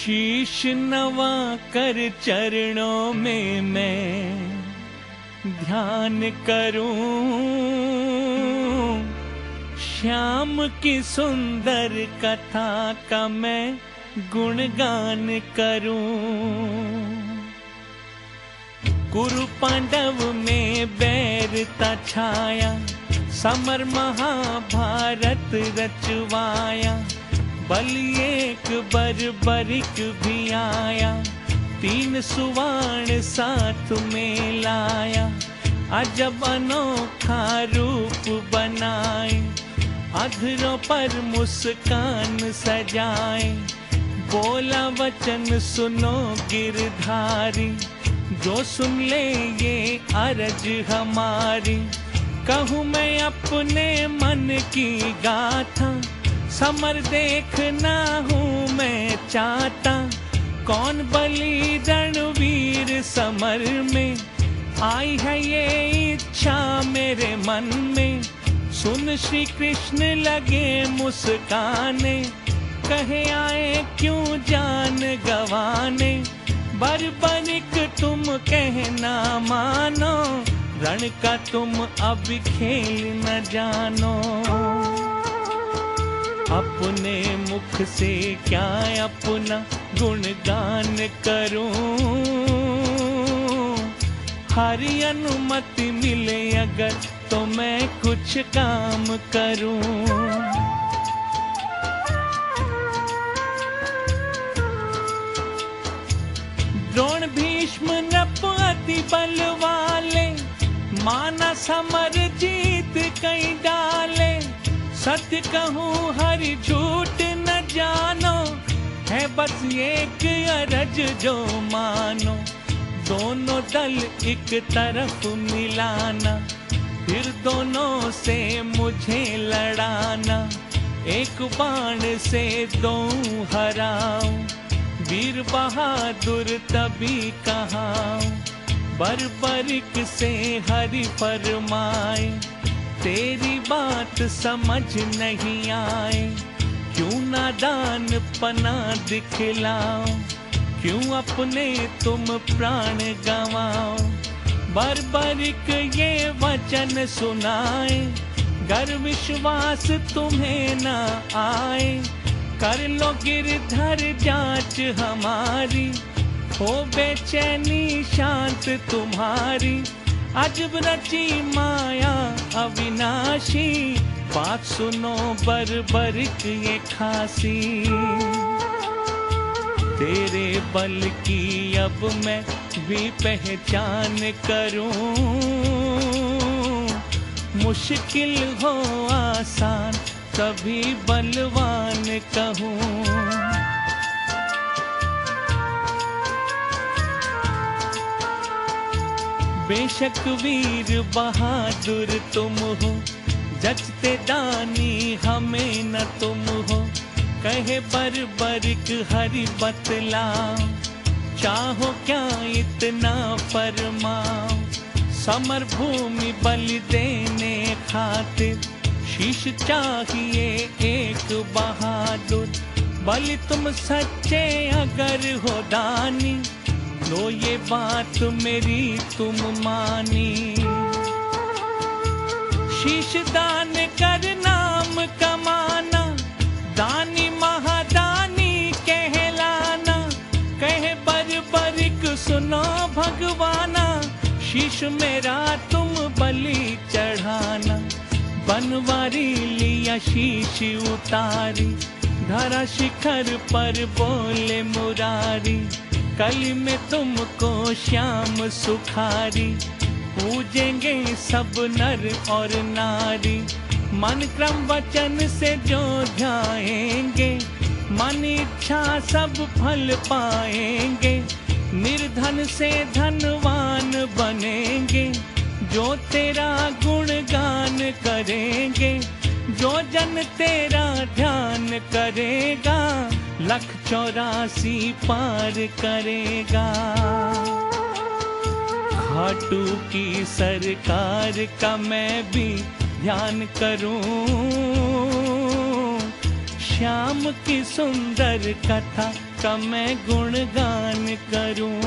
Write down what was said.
शीश नवा कर चरणों में मैं ध्यान करूं। श्याम की सुंदर कथा का मैं गुणगान करूं। कुरु पांडव में बैरता छाया समर महाभारत रचवाया बलि एक बरबरिक भी आया, तीन सुवर्ण साथ में लाया अजब अनोखा रूप बनाए, अधरों पर मुस्कान सजाए। बोला वचन सुनो गिरधारी, जो सुन ले ये अरज हमारी। कहूँ मैं अपने मन की गाथा समर देखना हूँ मैं चाहता। कौन बलि रणवीर समर में? आई है ये इच्छा मेरे मन में। सुन श्री कृष्ण लगे मुस्काने। कहे आए क्यों जान गवाने? बरबनिक तुम कहना मानो। रण का तुम अब खेल न जानो। अपने मुख से क्या अपना गुणगान करूँ? हरी अनुमति मिले अगर तो मैं कुछ काम करूँ? द्रोण भीष्म नप अति बल वाले माना समर जीत कई डाले। सत्य कहूँ, हरि झूठ न जानो, है बस एक अरज जो मानो। दोनों दल एक तरफ़ मिलाना, फिर दोनों से मुझे लड़ाना। एक बाण से दो हराऊं, वीर बहादुर तभी कहा बरबरिक से हरि फरमाए। तेरी बात समझ नहीं आए। क्यों नादान पना दिखलाओ क्यों अपने तुम प्राण गवाओ बरबरिक ये वचन सुनाए। गर विश्वास तुम्हें न आए। कर लो गिरधर जाँच हमारी। हो बेचैनी शांत तुम्हारी। अजब रची माया, अविनाशी। बात सुनो बरबरिक ये खासी। तेरे बल की अब मैं भी पहचान करूँ। मुश्किल हो आसान कभी बलवान कहूँ। बेशक वीर बहादुर तुम हो। जचते दानी हमें न तुम हो। कहे बर बरिक हरि बतला। चाहो क्या इतना फरमाओ। समर भूमि बल देने खातिर शीश चाहिए एक बहादुर। बल तुम सच्चे अगर हो दानी। लो ये बात मेरी तुम मानी। शीश दान कर नाम कमाना, दानी महादानी कहलाना। कहे बर बरिक सुनो भगवाना, शीश मेरा तुम बलि चढ़ाना। बनवारी लिया शीश उतारी, धरा शिखर पर बोले मुरारी। कली में तुमको श्याम सुखारी, पूजेंगे सब नर और नारी। मन क्रम वचन से जो ध्याएँगे, मन इच्छा सब फल पाएँगे। निर्धन से धनवान बनेंगे, जो तेरा गुणगान करेंगे, जो जन तेरा ध्यान करेगा। लख चौरासी पार करेगा। खाटू की सरकार का मैं भी ध्यान करूँ। श्याम की सुंदर कथा का मैं गुणगान करूँ।